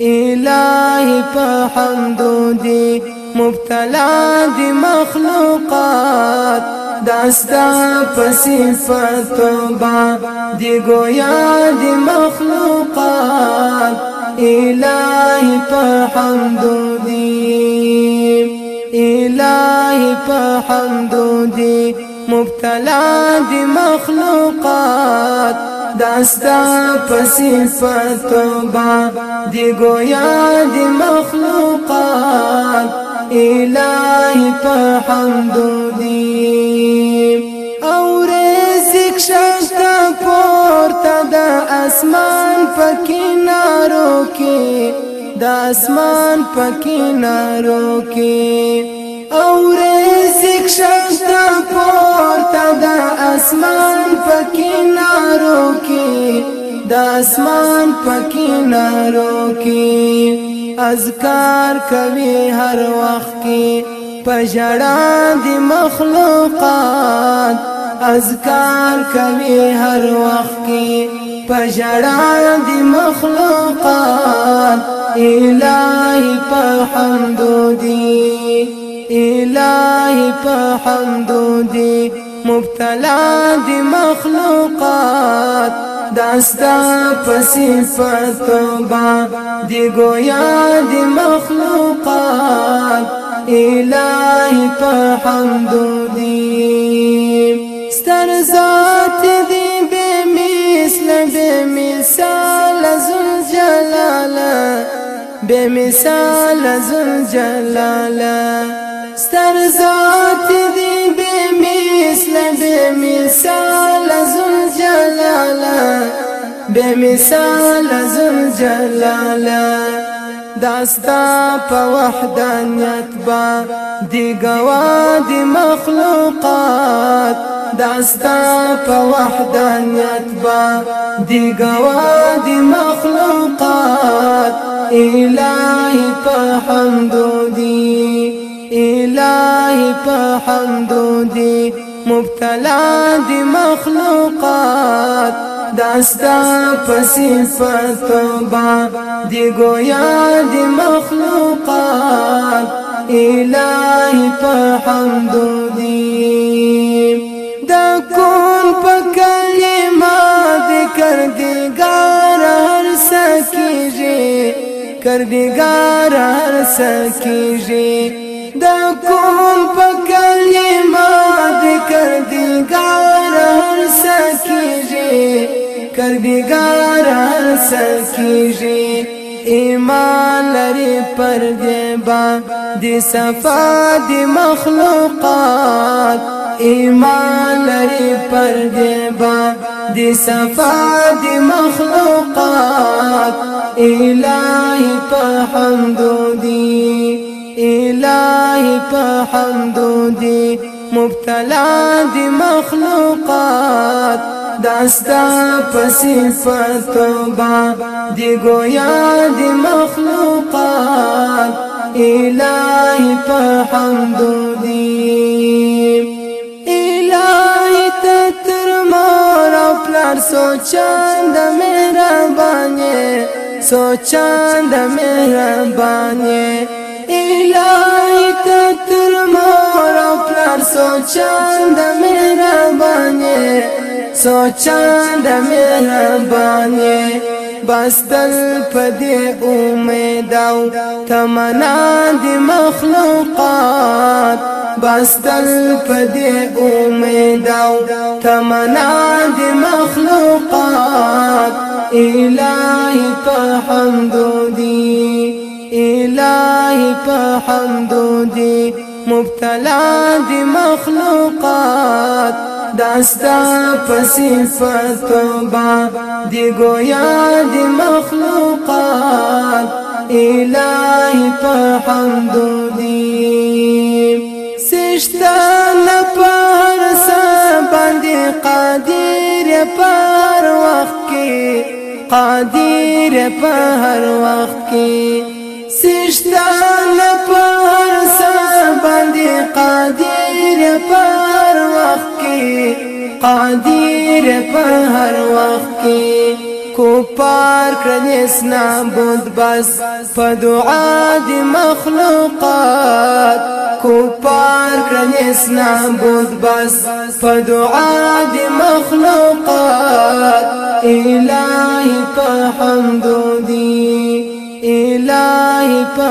إلهي فحمد دي مبتلا دي مخلوقات داستا پسیفت با دي گویا دي مخلوقات إلهي فحمد دي إلهي فحمد دي مبتلا دي مخلوقات داستا پسفتو با دی گویا دی مخلوقات الہی پا حمدو دی او ریزک ششتا پورتا دا اسمان پا کنارو کی دا اسمان پا کنارو کی او ریزک ششتا پورتا دا اسمان پا کنارو کی نارو کی د اسمان پکې نارو کی اذکار کوي هر وخت کې پجړا د مخلوقات اذکار کوي هر وخت کې پجړا د مخلوقات الہی په حمد دی الہی په حمد دی مبتلا دی مخلوقات داستا پسیفت با دی گویا دی مخلوقات الہی پا حمدو دی ستر ذات دی بے مثل بے مثال زلجلالا بے مثال ستر ذات دی بمثل بمثال ذل جلالا بمثال ذل جلالا داستا په وحدانیت با دي گوا دی مخلوقات داستا په وحدانیت با دي گوا مخلوقات الهي په حمدو دی الہی په حمد دی مبتلا دی مخلوقات داستا پسیفت با دی گویا دی مخلوقات الہی په حمد دی دا کون په کلمه ذکر دی ګار هر سکیږي کردګار هر سکیږي دا کون په کلمه ذکر دلګار هر سکیږي کر دلګار هر سکیږي ایمان لري پر دې با د صفا د مخلوقات ایمان لري پر دې با د صفا د مخلوقات الہی په حمد په حمد دی مبتلا دی مخلوقات داستا پسیفت با دی گویا دی مخلوقات الہی په حمد دی الہی تتر مور پلار سوچان د مهربانی سوچان د مهربانی الہی سوچان د مهرباني سوچان د مهرباني بس دل پدې امید او تمنا د مخلوقات بس دل پدې امید او تمنا د مخلوقات الہی په حمد دی الہی په حمد دی مبتلا دی مخلوقات داستا پسیفت با دی گویا دی مخلوقات الہی پا حمدو دی سشتا لپار سبان دی قادر پر وقت کی قادر پر وقت کی سشتا لپار باندي قادير په هر وخت کې قادر په هر وخت کې کو پار بس په دعا د مخلوقات کو پار کړنې بس په دعا مخلوقات الهي په الهي په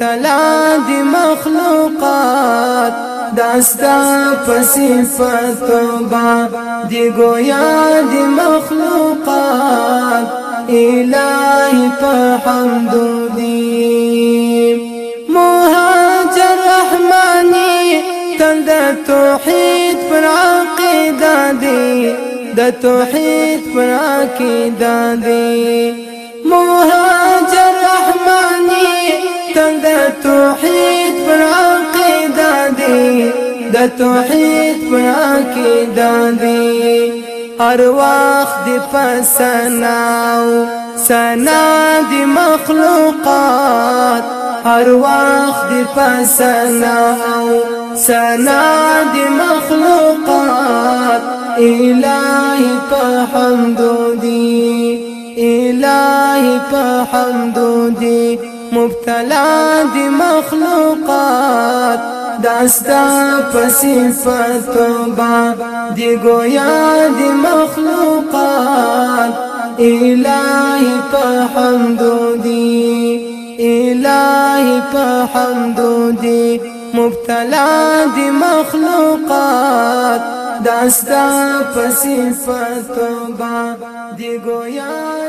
تلا دی مخلوقات داستا پسیفتو فتوبا دی گویا دی مخلوقات الہی پر حمدو دی مهاجر رحمانی تند د توحید پر عقیده دی د توحید پر عقیده دی مهاجر د توحید پر عقیده دی د توحید پر عقیده دی هر وخت دی پسناو سنا دی مخلوقات هر وخت دی پسناو سنا دی مخلوقات إلهي په حمد دی الہی په حمد دی تلا دی مخلوقات داستا پسیفت با دی گویا دی مخلوقات الہی پا حمدو دی الہی پا حمدو دی مبتلا دی مخلوقات داستا پسیفت با دی گویا